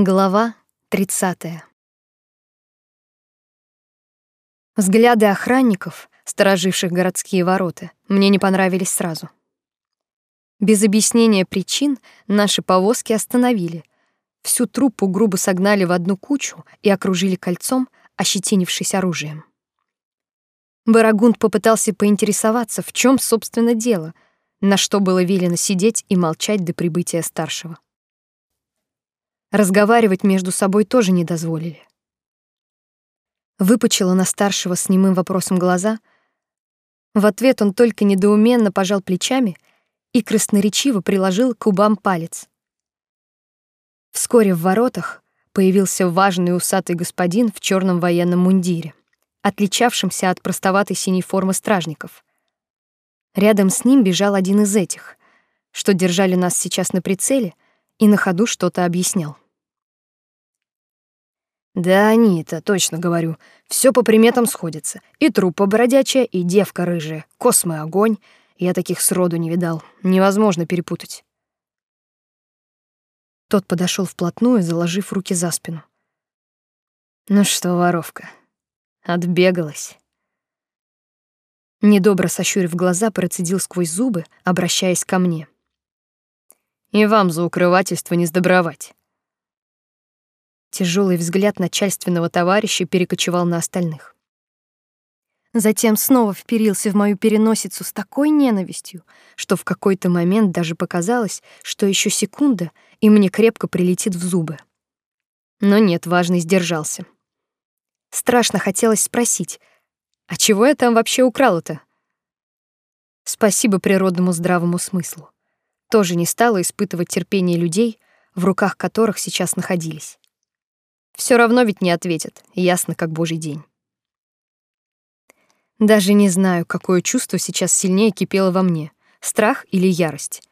Глава 30. Взгляды охранников, стороживших городские ворота, мне не понравились сразу. Без объяснения причин наши повозки остановили. Всю труппу грубо согнали в одну кучу и окружили кольцом, ощетинившись оружием. Барагунд попытался поинтересоваться, в чем, собственно, дело, на что было велено сидеть и молчать до прибытия старшего. Разговаривать между собой тоже не дозволили. Выпучила на старшего с немым вопросом глаза. В ответ он только недоуменно пожал плечами и красноречиво приложил к губам палец. Вскоре в воротах появился важный усатый господин в черном военном мундире, отличавшемся от простоватой синей формы стражников. Рядом с ним бежал один из этих, что держали нас сейчас на прицеле — и на ходу что-то объяснял. Да они-то, точно говорю, все по приметам сходится. И трупа бродячая, и девка рыжая, космый огонь. Я таких сроду не видал. Невозможно перепутать. Тот подошел вплотную, заложив руки за спину. Ну что, воровка, отбегалась. Недобро сощурив глаза, процедил сквозь зубы, обращаясь ко мне. И вам за укрывательство не сдобровать. Тяжелый взгляд начальственного товарища перекочевал на остальных. Затем снова вперился в мою переносицу с такой ненавистью, что в какой-то момент даже показалось, что еще секунда, и мне крепко прилетит в зубы. Но нет, важный сдержался. Страшно хотелось спросить, а чего я там вообще украла-то? Спасибо природному здравому смыслу. Тоже не стала испытывать терпение людей, в руках которых сейчас находились. Все равно ведь не ответят, ясно как божий день. Даже не знаю, какое чувство сейчас сильнее кипело во мне: страх или ярость.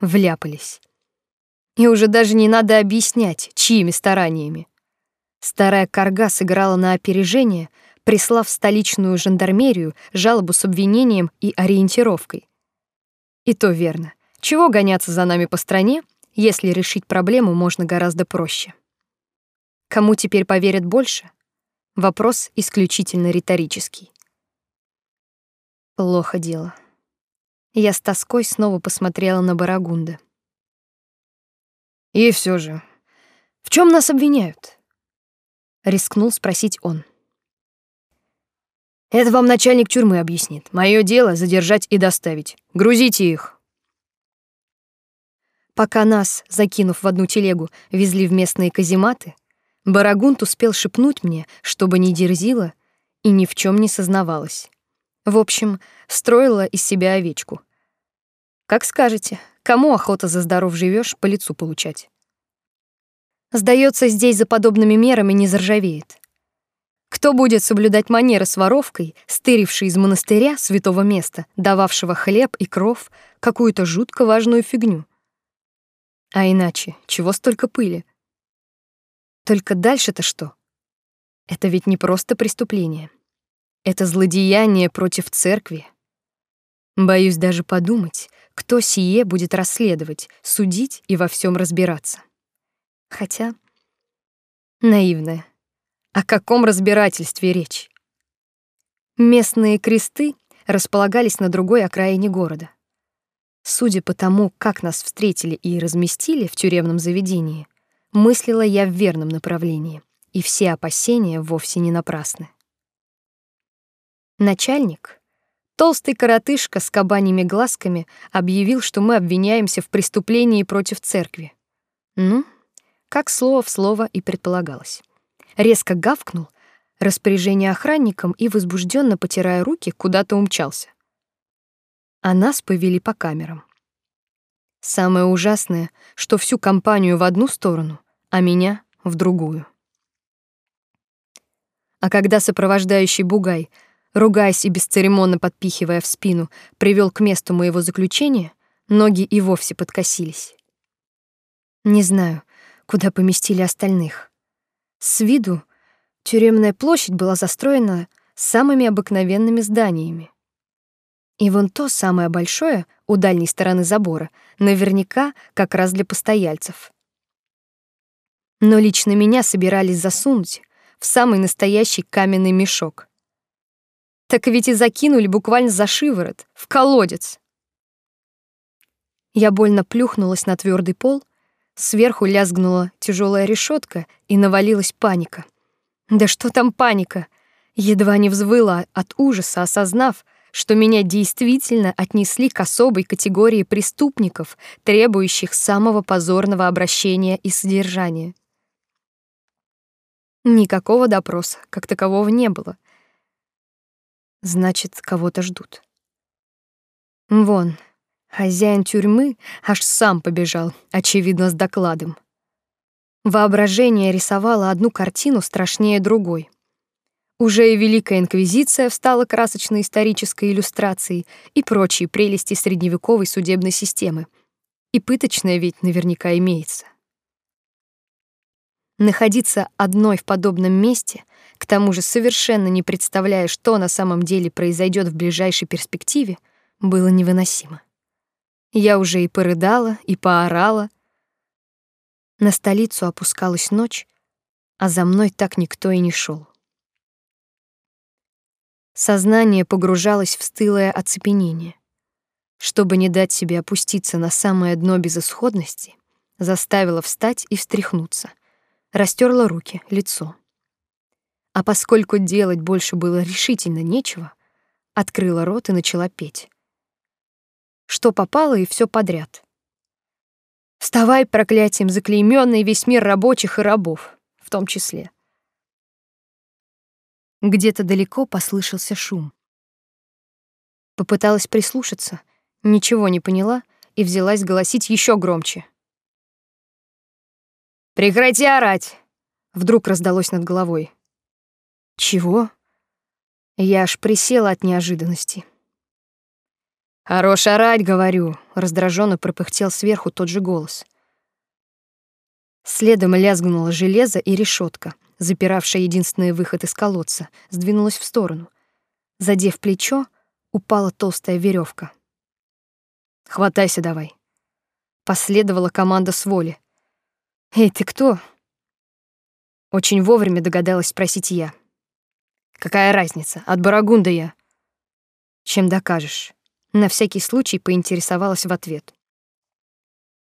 Вляпались. И уже даже не надо объяснять, чьими стараниями. Старая карга сыграла на опережение, прислав столичную жандармерию жалобу с обвинением и ориентировкой. И то верно. Чего гоняться за нами по стране, если решить проблему можно гораздо проще? Кому теперь поверят больше? Вопрос исключительно риторический. Плохо дело. Я с тоской снова посмотрела на Барагунда. И все же, в чем нас обвиняют? рискнул спросить он. Это вам начальник тюрьмы объяснит. Мое дело задержать и доставить. Грузите их. Пока нас, закинув в одну телегу, везли в местные казематы, Барагунт успел шепнуть мне, чтобы не дерзила и ни в чем не сознавалась. В общем, строила из себя овечку. Как скажете, кому охота за здоров живешь по лицу получать? Сдается, здесь за подобными мерами не заржавеет. Кто будет соблюдать манеры с воровкой, стырившей из монастыря святого места, дававшего хлеб и кров, какую-то жутко важную фигню? А иначе, чего столько пыли? Только дальше-то что? Это ведь не просто преступление. Это злодеяние против церкви. Боюсь даже подумать, кто сие будет расследовать, судить и во всем разбираться. Хотя наивная. О каком разбирательстве речь? Местные кресты располагались на другой окраине города. Судя по тому, как нас встретили и разместили в тюремном заведении, мыслила я в верном направлении, и все опасения вовсе не напрасны. Начальник, толстый коротышка с кабаньими глазками, объявил, что мы обвиняемся в преступлении против церкви. Ну, как слово в слово и предполагалось. Резко гавкнул, распоряжение охранникам и возбужденно потирая руки, куда-то умчался а нас повели по камерам. Самое ужасное, что всю компанию в одну сторону, а меня в другую. А когда сопровождающий бугай, ругаясь и бесцеремонно подпихивая в спину, привел к месту моего заключения, ноги и вовсе подкосились. Не знаю, куда поместили остальных. С виду тюремная площадь была застроена самыми обыкновенными зданиями. И вон то самое большое, у дальней стороны забора, наверняка как раз для постояльцев. Но лично меня собирались засунуть в самый настоящий каменный мешок. Так ведь и закинули буквально за шиворот, в колодец. Я больно плюхнулась на твердый пол, сверху лязгнула тяжелая решетка и навалилась паника. Да что там паника? Едва не взвыла от ужаса, осознав, что меня действительно отнесли к особой категории преступников, требующих самого позорного обращения и содержания. Никакого допроса, как такового, не было. Значит, кого-то ждут. Вон, хозяин тюрьмы аж сам побежал, очевидно, с докладом. Воображение рисовало одну картину страшнее другой. Уже и Великая Инквизиция встала красочной исторической иллюстрацией и прочие прелести средневековой судебной системы. И пыточная ведь наверняка имеется. Находиться одной в подобном месте, к тому же совершенно не представляя, что на самом деле произойдет в ближайшей перспективе, было невыносимо. Я уже и порыдала, и поорала. На столицу опускалась ночь, а за мной так никто и не шел. Сознание погружалось в стылое оцепенение. Чтобы не дать себе опуститься на самое дно безысходности, заставила встать и встряхнуться — растерла руки, лицо. А поскольку делать больше было решительно нечего, открыла рот и начала петь. Что попало и все подряд. Вставай, проклятием заклеймённый весь мир рабочих и рабов, в том числе. Где-то далеко послышался шум. Попыталась прислушаться, ничего не поняла и взялась голосить еще громче. Прекрати орать, вдруг раздалось над головой. Чего? Я аж присела от неожиданности. Хорош орать, говорю, раздраженно пропыхтел сверху тот же голос. Следом лязгнуло железо и решетка, запиравшая единственный выход из колодца, сдвинулась в сторону. Задев плечо, упала толстая веревка. Хватайся давай. Последовала команда с воли. «Эй, ты кто?» Очень вовремя догадалась спросить я. «Какая разница? От Барагунда я». «Чем докажешь?» На всякий случай поинтересовалась в ответ.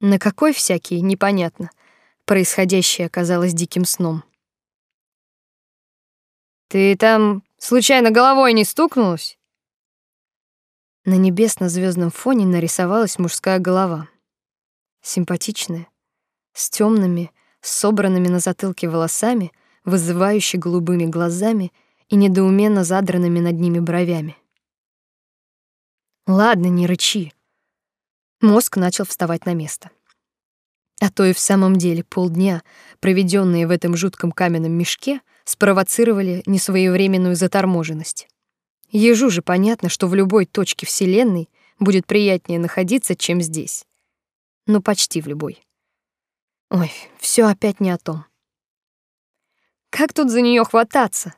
На какой всякий, непонятно. Происходящее оказалось диким сном. «Ты там случайно головой не стукнулась?» На небесно звездном фоне нарисовалась мужская голова. Симпатичная, с темными, собранными на затылке волосами, вызывающе голубыми глазами и недоуменно задранными над ними бровями. Ладно, не рычи. Мозг начал вставать на место. А то и в самом деле полдня, проведенные в этом жутком каменном мешке, спровоцировали несвоевременную заторможенность. Ежу же понятно, что в любой точке вселенной будет приятнее находиться, чем здесь. Ну, почти в любой. Ой, все опять не о том. Как тут за нее хвататься?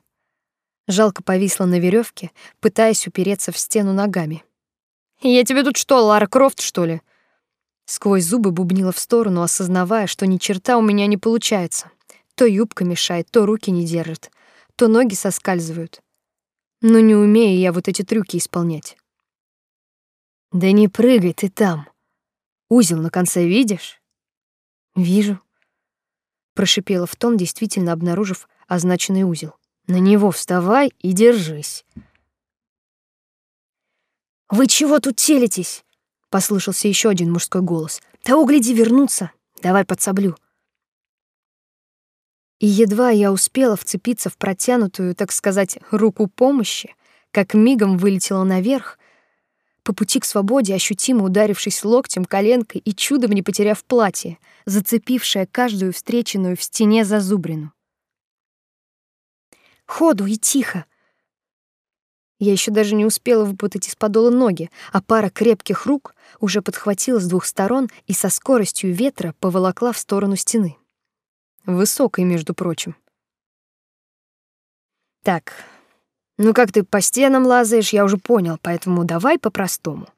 Жалко повисла на веревке, пытаясь упереться в стену ногами. Я тебе тут что, Лара Крофт, что ли? Сквозь зубы бубнила в сторону, осознавая, что ни черта у меня не получается. То юбка мешает, то руки не держат, то ноги соскальзывают. Но не умею я вот эти трюки исполнять. Да не прыгай ты там. Узел на конце видишь? Вижу. Прошипела в тон, действительно обнаружив означенный узел. На него вставай и держись. Вы чего тут телитесь? Послышался еще один мужской голос. Да угляди вернуться. Давай подсоблю. И едва я успела вцепиться в протянутую, так сказать, руку помощи, как мигом вылетела наверх, по пути к свободе, ощутимо ударившись локтем, коленкой и чудом не потеряв платье, зацепившее каждую встреченную в стене зазубрину. Ходу и тихо. Я еще даже не успела выпутать из подола ноги, а пара крепких рук уже подхватила с двух сторон и со скоростью ветра поволокла в сторону стены. Высокой, между прочим. Так, ну как ты по стенам лазаешь, я уже понял, поэтому давай по-простому.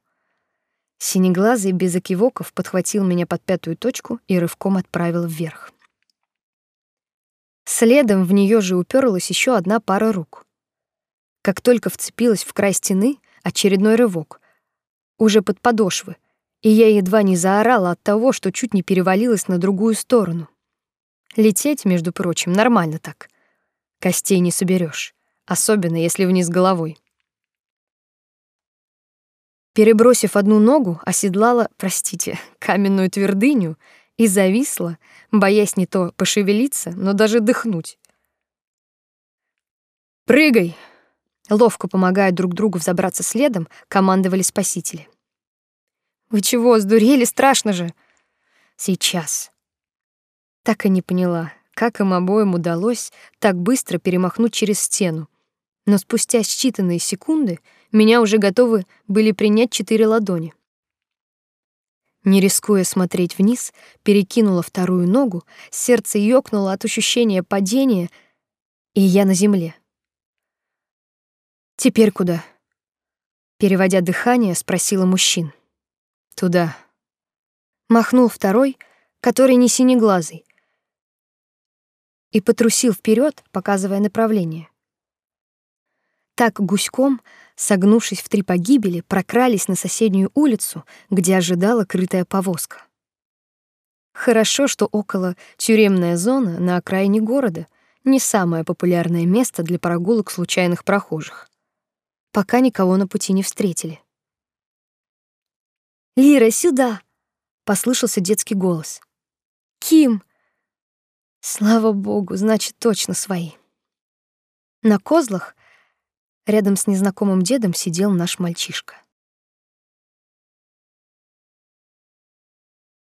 Синеглазый без окивоков подхватил меня под пятую точку и рывком отправил вверх. Следом в нее же уперлась еще одна пара рук. Как только вцепилась в край стены, очередной рывок. Уже под подошвы, и я едва не заорала от того, что чуть не перевалилась на другую сторону. Лететь, между прочим, нормально так. Костей не соберешь, особенно если вниз головой. Перебросив одну ногу, оседлала, простите, каменную твердыню и зависла, боясь не то пошевелиться, но даже дыхнуть. «Прыгай!» Ловко помогая друг другу взобраться следом, командовали спасители. «Вы чего, сдурели? Страшно же!» «Сейчас!» Так и не поняла, как им обоим удалось так быстро перемахнуть через стену. Но спустя считанные секунды меня уже готовы были принять четыре ладони. Не рискуя смотреть вниз, перекинула вторую ногу, сердце ёкнуло от ощущения падения, и я на земле. Теперь куда? Переводя дыхание, спросила мужчин. Туда. Махнул второй, который не синеглазый, и потрусил вперед, показывая направление. Так гуськом, согнувшись в три погибели, прокрались на соседнюю улицу, где ожидала крытая повозка. Хорошо, что около тюремная зона на окраине города не самое популярное место для прогулок случайных прохожих. Пока никого на пути не встретили. «Лира, сюда!» — послышался детский голос. «Ким!» Слава богу, значит, точно свои. На козлах рядом с незнакомым дедом сидел наш мальчишка.